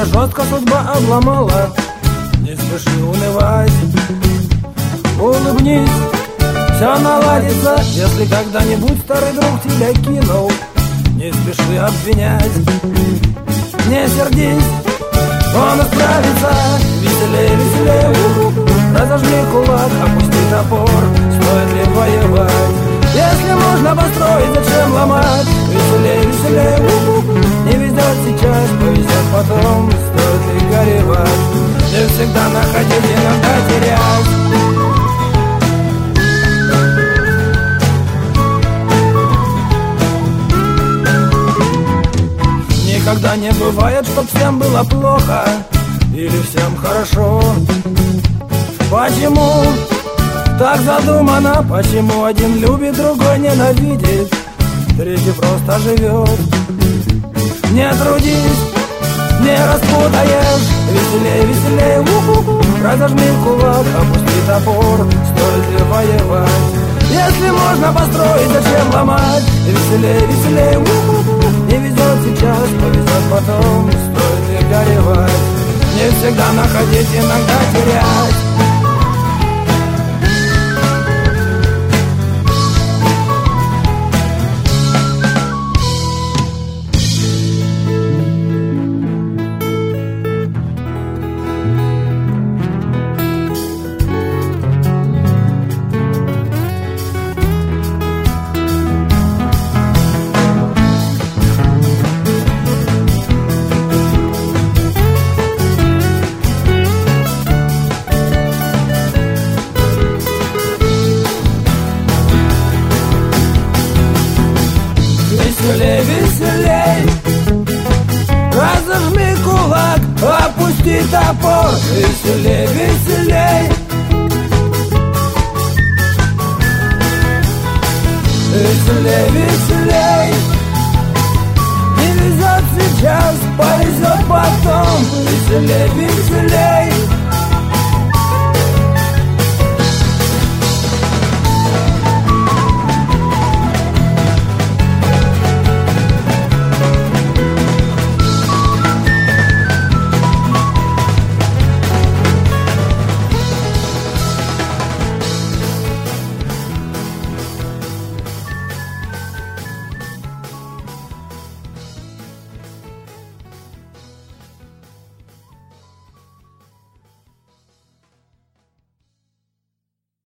жестко судьба обломала Не спеши унывать. Улыбнись, все наладится. Если когда-нибудь старый друг тебя кинул Не спеши обвинять. Не сердись, он исправится. Веселее, веселее, Разожми кулак, опусти топор. Стоит ли воевать? Если можно построить, зачем ломать? Не всегда находить, иногда терять Никогда не бывает, чтоб всем было плохо Или всем хорошо. Почему так задумано? Почему один любит, другой ненавидит? Третий просто живет. Не трудись, не распутаешь Веселее, веселее, у-ху-ху Разожми кулак, опусти топор Стоит ли воевать? Если можно построить, зачем ломать? Веселее, веселее, у-ху-ху Не везет сейчас, повезет потом Стоит ли горевать? Не всегда находить, иногда терять веселей, веселей Разожми кулак, а опусти топор. Веселей, веселей. Веселей, веселей. Не везет сейчас, повезет потом Веселей, веселей.